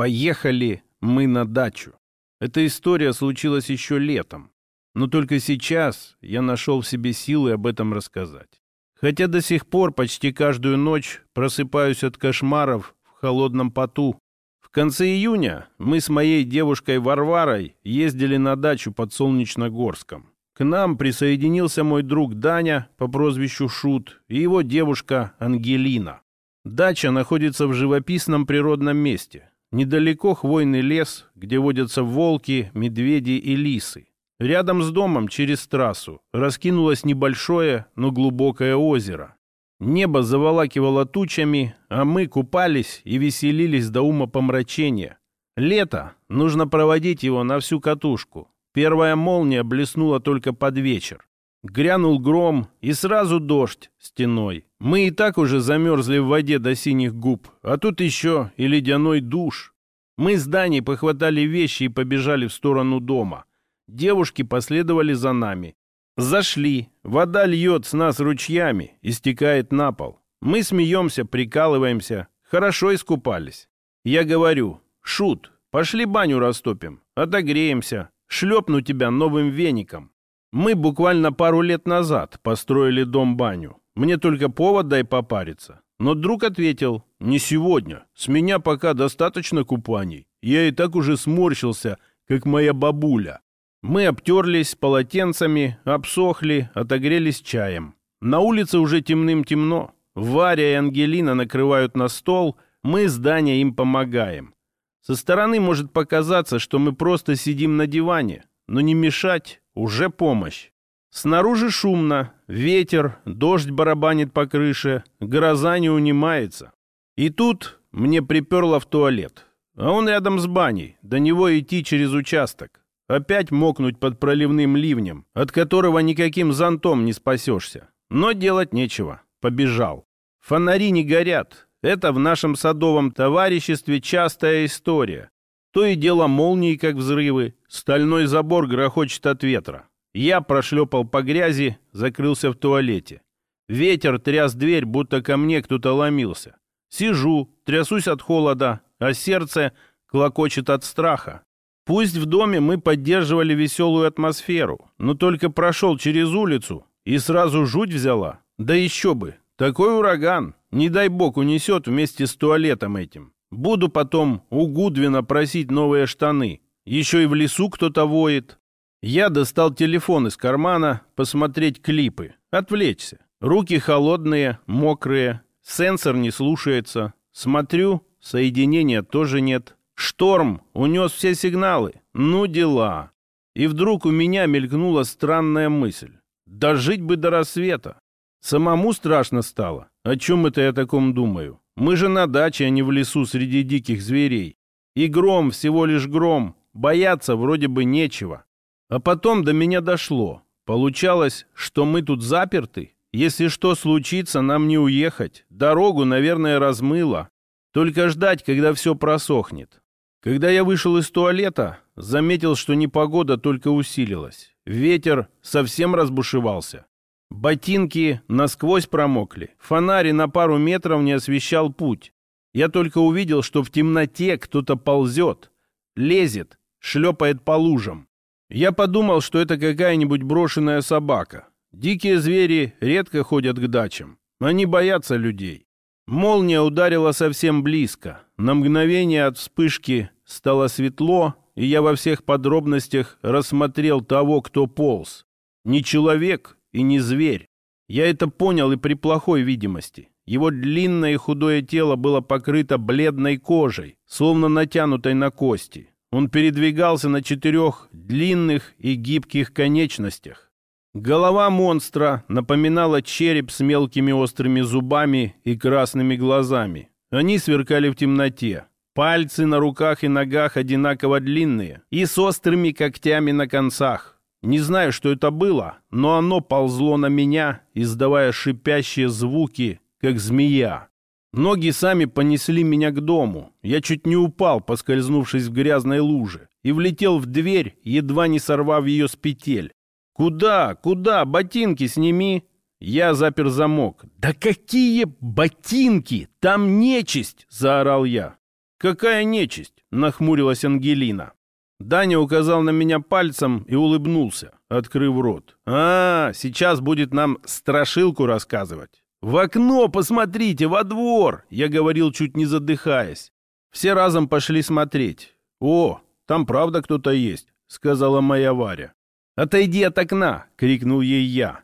Поехали мы на дачу. Эта история случилась еще летом. Но только сейчас я нашел в себе силы об этом рассказать. Хотя до сих пор почти каждую ночь просыпаюсь от кошмаров в холодном поту. В конце июня мы с моей девушкой Варварой ездили на дачу под Солнечногорском. К нам присоединился мой друг Даня по прозвищу Шут и его девушка Ангелина. Дача находится в живописном природном месте, Недалеко хвойный лес, где водятся волки, медведи и лисы. Рядом с домом, через трассу, раскинулось небольшое, но глубокое озеро. Небо заволакивало тучами, а мы купались и веселились до ума помрачения. Лето, нужно проводить его на всю катушку. Первая молния блеснула только под вечер. Грянул гром, и сразу дождь стеной. Мы и так уже замерзли в воде до синих губ, а тут еще и ледяной душ. Мы с Даней похватали вещи и побежали в сторону дома. Девушки последовали за нами. Зашли. Вода льет с нас ручьями и стекает на пол. Мы смеемся, прикалываемся. Хорошо искупались. Я говорю, шут, пошли баню растопим, отогреемся, шлепну тебя новым веником. Мы буквально пару лет назад построили дом-баню. Мне только повод дай попариться. Но друг ответил, не сегодня. С меня пока достаточно купаний. Я и так уже сморщился, как моя бабуля. Мы обтерлись полотенцами, обсохли, отогрелись чаем. На улице уже темным-темно. Варя и Ангелина накрывают на стол, мы с Даней им помогаем. Со стороны может показаться, что мы просто сидим на диване, но не мешать уже помощь. Снаружи шумно, ветер, дождь барабанит по крыше, гроза не унимается. И тут мне приперло в туалет. А он рядом с баней, до него идти через участок. Опять мокнуть под проливным ливнем, от которого никаким зонтом не спасешься. Но делать нечего. Побежал. Фонари не горят. Это в нашем садовом товариществе частая история. То и дело молнии, как взрывы. Стальной забор грохочет от ветра. Я прошлепал по грязи, закрылся в туалете. Ветер тряс дверь, будто ко мне кто-то ломился. Сижу, трясусь от холода, а сердце клокочет от страха. Пусть в доме мы поддерживали веселую атмосферу, но только прошел через улицу, и сразу жуть взяла. Да еще бы, такой ураган, не дай бог, унесет вместе с туалетом этим. Буду потом у Гудвина просить новые штаны. Еще и в лесу кто-то воет. Я достал телефон из кармана, посмотреть клипы, отвлечься. Руки холодные, мокрые, сенсор не слушается. Смотрю, соединения тоже нет. Шторм унес все сигналы. Ну дела. И вдруг у меня мелькнула странная мысль. Дожить бы до рассвета. Самому страшно стало. О чем это я таком думаю? Мы же на даче, а не в лесу среди диких зверей. И гром, всего лишь гром. Бояться вроде бы нечего. А потом до меня дошло. Получалось, что мы тут заперты. Если что случится, нам не уехать. Дорогу, наверное, размыло. Только ждать, когда все просохнет. Когда я вышел из туалета, заметил, что непогода только усилилась. Ветер совсем разбушевался. Ботинки насквозь промокли. Фонарь на пару метров не освещал путь. Я только увидел, что в темноте кто-то ползет, лезет, шлепает по лужам. Я подумал, что это какая-нибудь брошенная собака. Дикие звери редко ходят к дачам. Они боятся людей. Молния ударила совсем близко. На мгновение от вспышки стало светло, и я во всех подробностях рассмотрел того, кто полз. Не человек, и не зверь. Я это понял и при плохой видимости. Его длинное и худое тело было покрыто бледной кожей, словно натянутой на кости. Он передвигался на четырех длинных и гибких конечностях. Голова монстра напоминала череп с мелкими острыми зубами и красными глазами. Они сверкали в темноте. Пальцы на руках и ногах одинаково длинные и с острыми когтями на концах. Не знаю, что это было, но оно ползло на меня, издавая шипящие звуки, как змея. Ноги сами понесли меня к дому. Я чуть не упал, поскользнувшись в грязной луже, и влетел в дверь, едва не сорвав ее с петель. «Куда? Куда? Ботинки сними!» Я запер замок. «Да какие ботинки? Там нечисть!» — заорал я. «Какая нечисть!» — нахмурилась Ангелина. Даня указал на меня пальцем и улыбнулся, открыв рот. «А, сейчас будет нам страшилку рассказывать». «В окно посмотрите, во двор!» — я говорил, чуть не задыхаясь. Все разом пошли смотреть. «О, там правда кто-то есть», — сказала моя Варя. «Отойди от окна!» — крикнул ей я.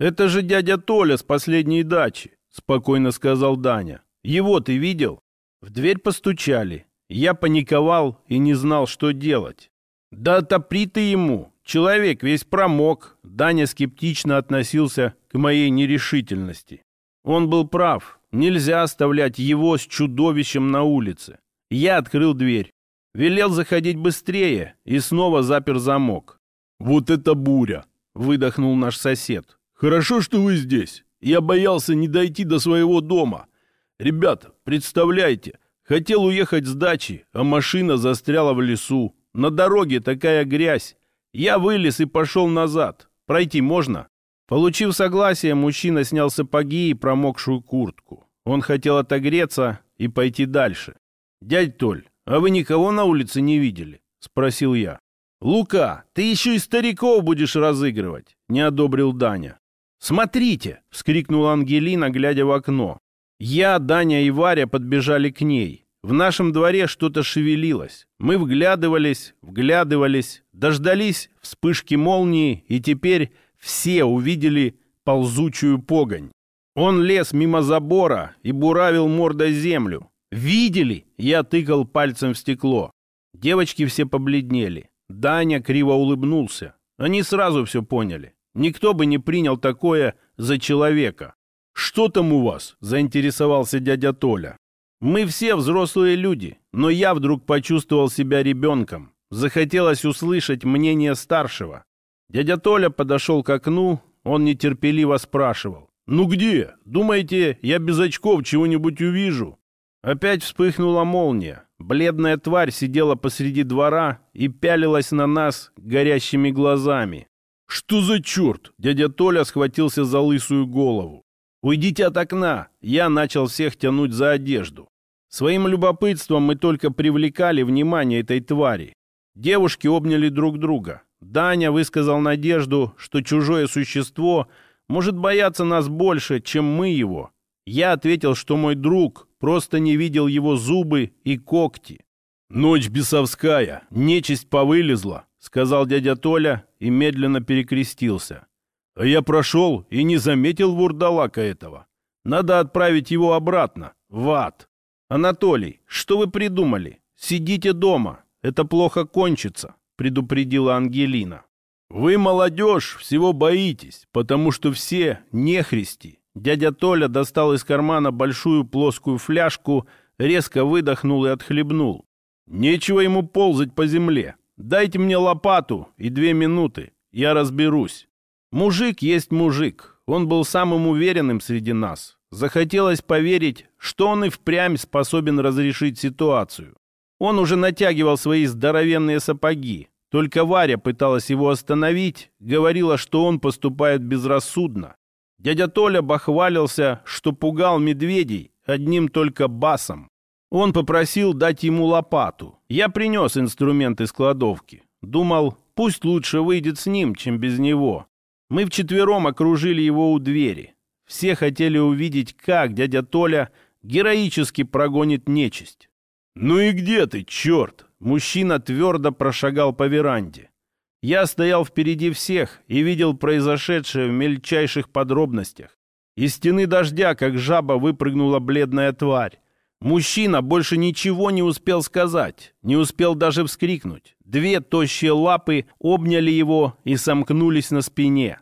«Это же дядя Толя с последней дачи», — спокойно сказал Даня. «Его ты видел?» В дверь постучали. Я паниковал и не знал, что делать. «Да отопри ты ему! Человек весь промок!» Даня скептично относился к моей нерешительности. Он был прав. Нельзя оставлять его с чудовищем на улице. Я открыл дверь. Велел заходить быстрее и снова запер замок. «Вот это буря!» — выдохнул наш сосед. «Хорошо, что вы здесь. Я боялся не дойти до своего дома. Ребята, представляете, Хотел уехать с дачи, а машина застряла в лесу. На дороге такая грязь. Я вылез и пошел назад. Пройти можно?» Получив согласие, мужчина снял сапоги и промокшую куртку. Он хотел отогреться и пойти дальше. «Дядь Толь, а вы никого на улице не видели?» — спросил я. «Лука, ты еще и стариков будешь разыгрывать!» — не одобрил Даня. «Смотрите!» — вскрикнула Ангелина, глядя в окно. Я, Даня и Варя подбежали к ней. В нашем дворе что-то шевелилось. Мы вглядывались, вглядывались, дождались вспышки молнии, и теперь все увидели ползучую погонь. Он лез мимо забора и буравил мордой землю. «Видели?» — я тыкал пальцем в стекло. Девочки все побледнели. Даня криво улыбнулся. Они сразу все поняли. Никто бы не принял такое за человека. «Что там у вас?» – заинтересовался дядя Толя. «Мы все взрослые люди, но я вдруг почувствовал себя ребенком. Захотелось услышать мнение старшего. Дядя Толя подошел к окну, он нетерпеливо спрашивал. «Ну где? Думаете, я без очков чего-нибудь увижу?» Опять вспыхнула молния. Бледная тварь сидела посреди двора и пялилась на нас горящими глазами. «Что за черт?» Дядя Толя схватился за лысую голову. «Уйдите от окна!» Я начал всех тянуть за одежду. Своим любопытством мы только привлекали внимание этой твари. Девушки обняли друг друга. Даня высказал надежду, что чужое существо может бояться нас больше, чем мы его. Я ответил, что мой друг просто не видел его зубы и когти. «Ночь бесовская, нечисть повылезла», — сказал дядя Толя и медленно перекрестился. Я прошел и не заметил вурдалака этого. Надо отправить его обратно, в ад. Анатолий, что вы придумали? Сидите дома, это плохо кончится, предупредила Ангелина. Вы, молодежь, всего боитесь, потому что все нехристи. Дядя Толя достал из кармана большую плоскую фляжку, резко выдохнул и отхлебнул. Нечего ему ползать по земле. Дайте мне лопату и две минуты, я разберусь. Мужик есть мужик. Он был самым уверенным среди нас. Захотелось поверить, что он и впрямь способен разрешить ситуацию. Он уже натягивал свои здоровенные сапоги. Только Варя пыталась его остановить, говорила, что он поступает безрассудно. Дядя Толя бахвалился, что пугал медведей одним только басом. Он попросил дать ему лопату. Я принес инструмент из кладовки. Думал, пусть лучше выйдет с ним, чем без него. Мы вчетвером окружили его у двери. Все хотели увидеть, как дядя Толя героически прогонит нечисть. «Ну и где ты, черт?» Мужчина твердо прошагал по веранде. Я стоял впереди всех и видел произошедшее в мельчайших подробностях. Из стены дождя, как жаба, выпрыгнула бледная тварь. Мужчина больше ничего не успел сказать, не успел даже вскрикнуть. Две тощие лапы обняли его и сомкнулись на спине.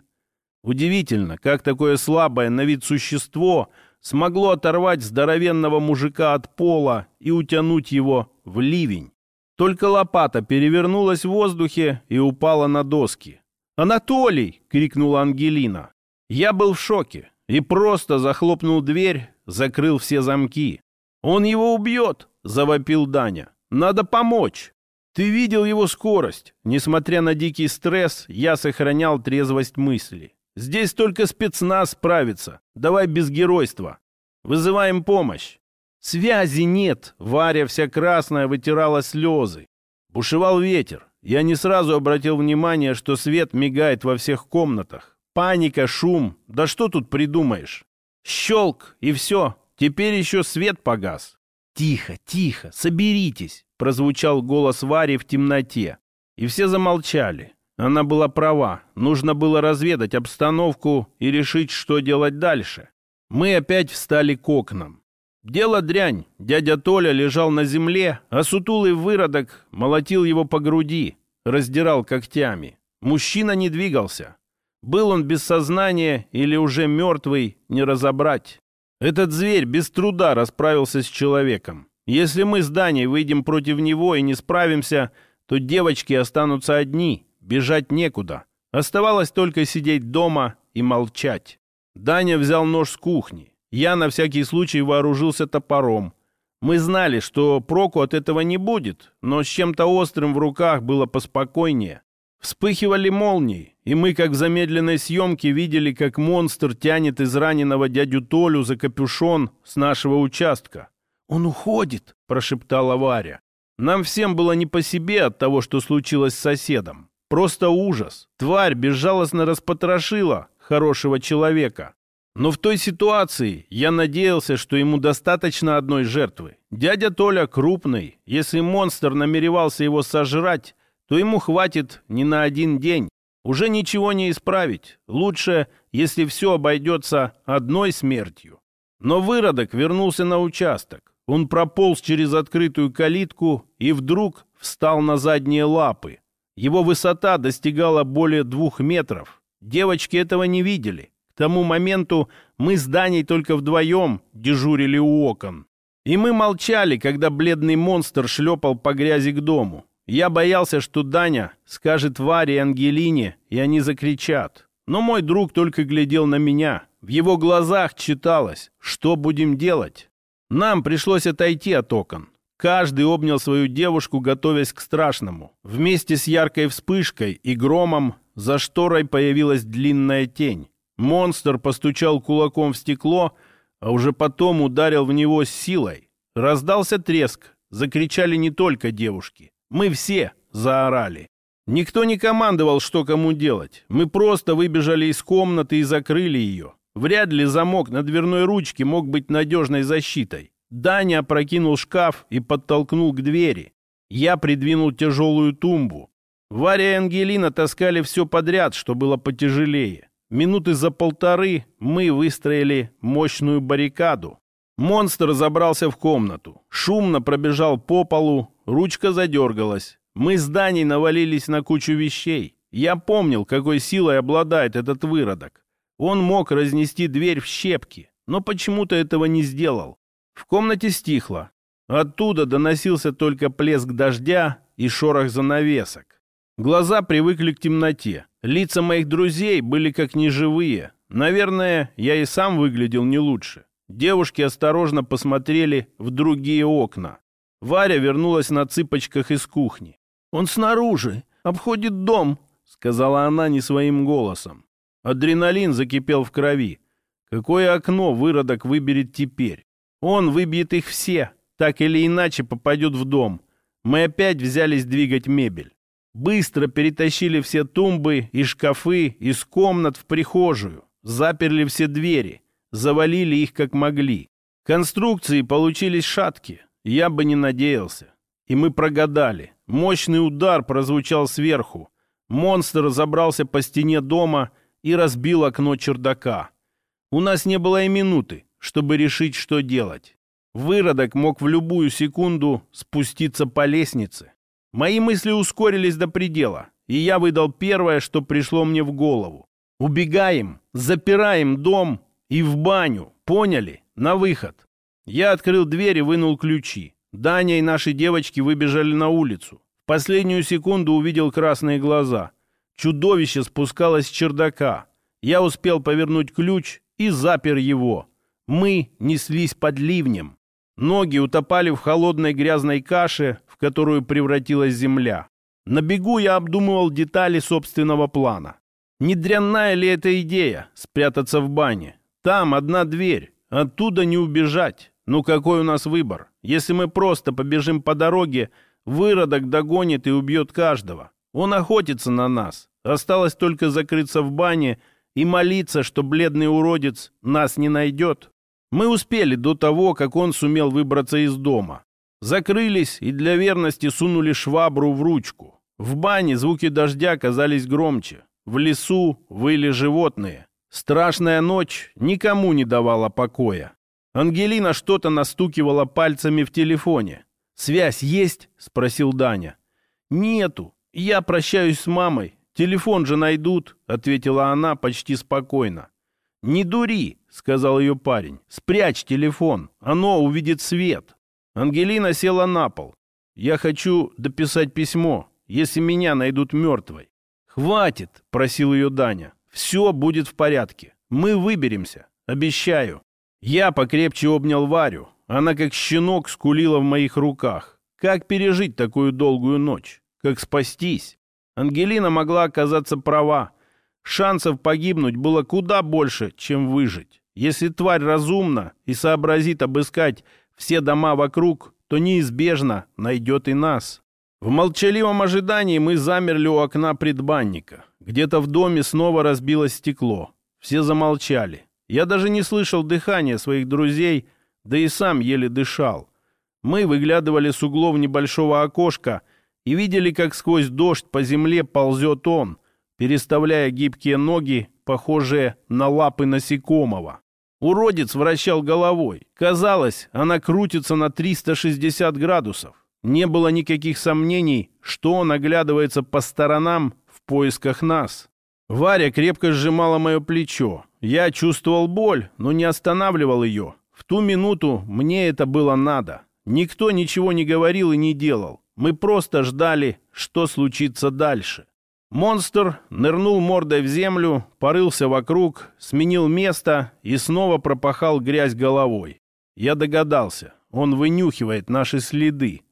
Удивительно, как такое слабое на вид существо смогло оторвать здоровенного мужика от пола и утянуть его в ливень. Только лопата перевернулась в воздухе и упала на доски. «Анатолий!» — крикнула Ангелина. Я был в шоке и просто захлопнул дверь, закрыл все замки. «Он его убьет!» — завопил Даня. «Надо помочь!» «Ты видел его скорость!» Несмотря на дикий стресс, я сохранял трезвость мысли. «Здесь только спецназ справится. Давай без геройства. Вызываем помощь!» Связи нет. Варя вся красная вытирала слезы. Бушевал ветер. Я не сразу обратил внимание, что свет мигает во всех комнатах. Паника, шум. Да что тут придумаешь? Щелк, и все. Теперь еще свет погас. «Тихо, тихо, соберитесь!» Прозвучал голос Вари в темноте. И все замолчали. Она была права. Нужно было разведать обстановку и решить, что делать дальше. Мы опять встали к окнам. Дело дрянь. Дядя Толя лежал на земле, а сутулый выродок молотил его по груди, раздирал когтями. Мужчина не двигался. Был он без сознания или уже мертвый, не разобрать. Этот зверь без труда расправился с человеком. Если мы с Даней выйдем против него и не справимся, то девочки останутся одни, бежать некуда. Оставалось только сидеть дома и молчать. Даня взял нож с кухни. Я на всякий случай вооружился топором. Мы знали, что проку от этого не будет, но с чем-то острым в руках было поспокойнее. Вспыхивали молнии, и мы, как в замедленной съемке, видели, как монстр тянет из раненого дядю Толю за капюшон с нашего участка. «Он уходит!» – прошептала Варя. Нам всем было не по себе от того, что случилось с соседом. Просто ужас. Тварь безжалостно распотрошила хорошего человека. Но в той ситуации я надеялся, что ему достаточно одной жертвы. Дядя Толя крупный. Если монстр намеревался его сожрать, то ему хватит не на один день. Уже ничего не исправить. Лучше, если все обойдется одной смертью. Но выродок вернулся на участок. Он прополз через открытую калитку и вдруг встал на задние лапы. Его высота достигала более двух метров. Девочки этого не видели. К тому моменту мы с Даней только вдвоем дежурили у окон. И мы молчали, когда бледный монстр шлепал по грязи к дому. Я боялся, что Даня скажет Варе и Ангелине, и они закричат. Но мой друг только глядел на меня. В его глазах читалось, что будем делать. Нам пришлось отойти от окон. Каждый обнял свою девушку, готовясь к страшному. Вместе с яркой вспышкой и громом за шторой появилась длинная тень. Монстр постучал кулаком в стекло, а уже потом ударил в него с силой. Раздался треск. Закричали не только девушки. Мы все заорали. Никто не командовал, что кому делать. Мы просто выбежали из комнаты и закрыли ее. Вряд ли замок на дверной ручке мог быть надежной защитой. Даня опрокинул шкаф и подтолкнул к двери. Я придвинул тяжелую тумбу. Варя и Ангелина таскали все подряд, что было потяжелее. Минуты за полторы мы выстроили мощную баррикаду. Монстр забрался в комнату, шумно пробежал по полу, ручка задергалась. Мы с Даней навалились на кучу вещей. Я помнил, какой силой обладает этот выродок. Он мог разнести дверь в щепки, но почему-то этого не сделал. В комнате стихло. Оттуда доносился только плеск дождя и шорох занавесок. Глаза привыкли к темноте. Лица моих друзей были как неживые. Наверное, я и сам выглядел не лучше. Девушки осторожно посмотрели в другие окна. Варя вернулась на цыпочках из кухни. «Он снаружи, обходит дом», — сказала она не своим голосом. Адреналин закипел в крови. Какое окно выродок выберет теперь? Он выбьет их все, так или иначе попадет в дом. Мы опять взялись двигать мебель. Быстро перетащили все тумбы и шкафы из комнат в прихожую. Заперли все двери завалили их как могли. Конструкции получились шатки, я бы не надеялся. И мы прогадали. Мощный удар прозвучал сверху. Монстр забрался по стене дома и разбил окно чердака. У нас не было и минуты, чтобы решить, что делать. Выродок мог в любую секунду спуститься по лестнице. Мои мысли ускорились до предела, и я выдал первое, что пришло мне в голову. Убегаем, запираем дом и в баню. Поняли? На выход. Я открыл дверь и вынул ключи. Даня и наши девочки выбежали на улицу. В последнюю секунду увидел красные глаза. Чудовище спускалось с чердака. Я успел повернуть ключ и запер его. Мы неслись под ливнем. Ноги утопали в холодной грязной каше, в которую превратилась земля. На бегу я обдумывал детали собственного плана. Не дрянная ли эта идея — спрятаться в бане? Там одна дверь, оттуда не убежать. Ну какой у нас выбор? Если мы просто побежим по дороге, выродок догонит и убьет каждого. Он охотится на нас. Осталось только закрыться в бане и молиться, что бледный уродец нас не найдет. Мы успели до того, как он сумел выбраться из дома. Закрылись и для верности сунули швабру в ручку. В бане звуки дождя казались громче. В лесу выли животные. Страшная ночь никому не давала покоя. Ангелина что-то настукивала пальцами в телефоне. «Связь есть?» — спросил Даня. «Нету. Я прощаюсь с мамой. Телефон же найдут», — ответила она почти спокойно. «Не дури», — сказал ее парень. «Спрячь телефон. Оно увидит свет». Ангелина села на пол. «Я хочу дописать письмо, если меня найдут мертвой». «Хватит», — просил ее Даня. «Все будет в порядке. Мы выберемся. Обещаю». Я покрепче обнял Варю. Она как щенок скулила в моих руках. Как пережить такую долгую ночь? Как спастись? Ангелина могла оказаться права. Шансов погибнуть было куда больше, чем выжить. Если тварь разумна и сообразит обыскать все дома вокруг, то неизбежно найдет и нас. В молчаливом ожидании мы замерли у окна предбанника. Где-то в доме снова разбилось стекло. Все замолчали. Я даже не слышал дыхания своих друзей, да и сам еле дышал. Мы выглядывали с углов небольшого окошка и видели, как сквозь дождь по земле ползет он, переставляя гибкие ноги, похожие на лапы насекомого. Уродец вращал головой. Казалось, она крутится на 360 градусов. Не было никаких сомнений, что он оглядывается по сторонам поисках нас. Варя крепко сжимала мое плечо. Я чувствовал боль, но не останавливал ее. В ту минуту мне это было надо. Никто ничего не говорил и не делал. Мы просто ждали, что случится дальше. Монстр нырнул мордой в землю, порылся вокруг, сменил место и снова пропахал грязь головой. Я догадался, он вынюхивает наши следы.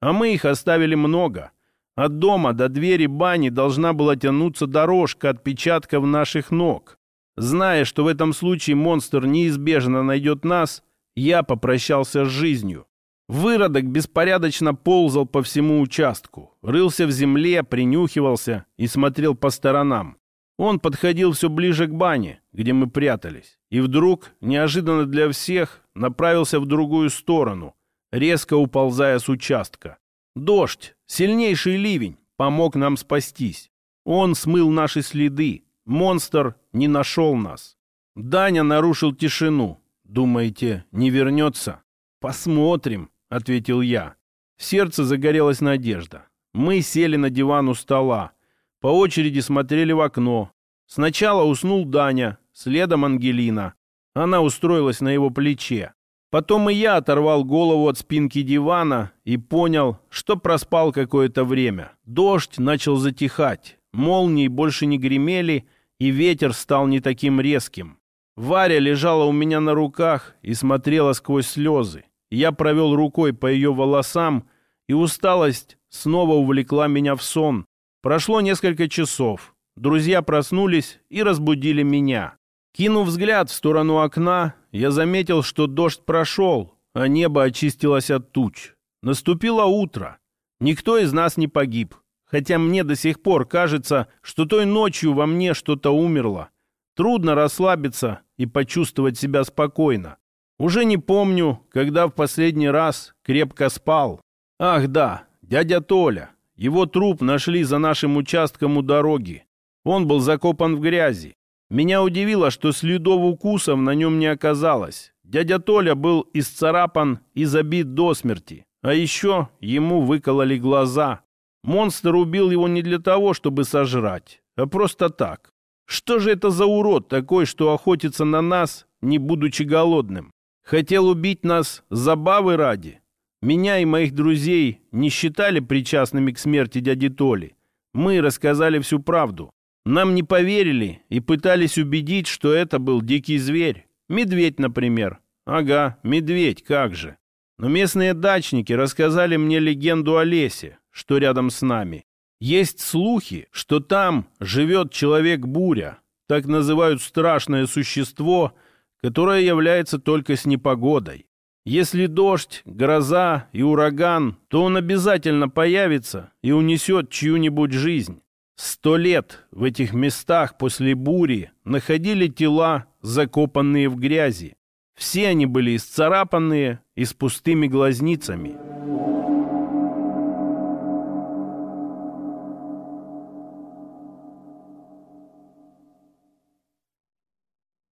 А мы их оставили много. От дома до двери бани должна была тянуться дорожка отпечатков наших ног. Зная, что в этом случае монстр неизбежно найдет нас, я попрощался с жизнью. Выродок беспорядочно ползал по всему участку, рылся в земле, принюхивался и смотрел по сторонам. Он подходил все ближе к бане, где мы прятались, и вдруг, неожиданно для всех, направился в другую сторону, резко уползая с участка. Дождь, сильнейший ливень, помог нам спастись. Он смыл наши следы. Монстр не нашел нас. Даня нарушил тишину. Думаете, не вернется? Посмотрим, ответил я. Сердце загорелась надежда. Мы сели на диван у стола. По очереди смотрели в окно. Сначала уснул Даня, следом Ангелина. Она устроилась на его плече. Потом и я оторвал голову от спинки дивана и понял, что проспал какое-то время. Дождь начал затихать, молнии больше не гремели, и ветер стал не таким резким. Варя лежала у меня на руках и смотрела сквозь слезы. Я провел рукой по ее волосам, и усталость снова увлекла меня в сон. Прошло несколько часов. Друзья проснулись и разбудили меня. Кинув взгляд в сторону окна, я заметил, что дождь прошел, а небо очистилось от туч. Наступило утро. Никто из нас не погиб. Хотя мне до сих пор кажется, что той ночью во мне что-то умерло. Трудно расслабиться и почувствовать себя спокойно. Уже не помню, когда в последний раз крепко спал. Ах да, дядя Толя. Его труп нашли за нашим участком у дороги. Он был закопан в грязи. Меня удивило, что следов укусов на нем не оказалось. Дядя Толя был исцарапан и забит до смерти. А еще ему выкололи глаза. Монстр убил его не для того, чтобы сожрать, а просто так. Что же это за урод такой, что охотится на нас, не будучи голодным? Хотел убить нас забавы ради? Меня и моих друзей не считали причастными к смерти дяди Толи. Мы рассказали всю правду. Нам не поверили и пытались убедить, что это был дикий зверь. Медведь, например. Ага, медведь, как же. Но местные дачники рассказали мне легенду о лесе, что рядом с нами. Есть слухи, что там живет человек-буря. Так называют страшное существо, которое является только с непогодой. Если дождь, гроза и ураган, то он обязательно появится и унесет чью-нибудь жизнь. Сто лет в этих местах после бури находили тела, закопанные в грязи. Все они были исцарапанные и с пустыми глазницами.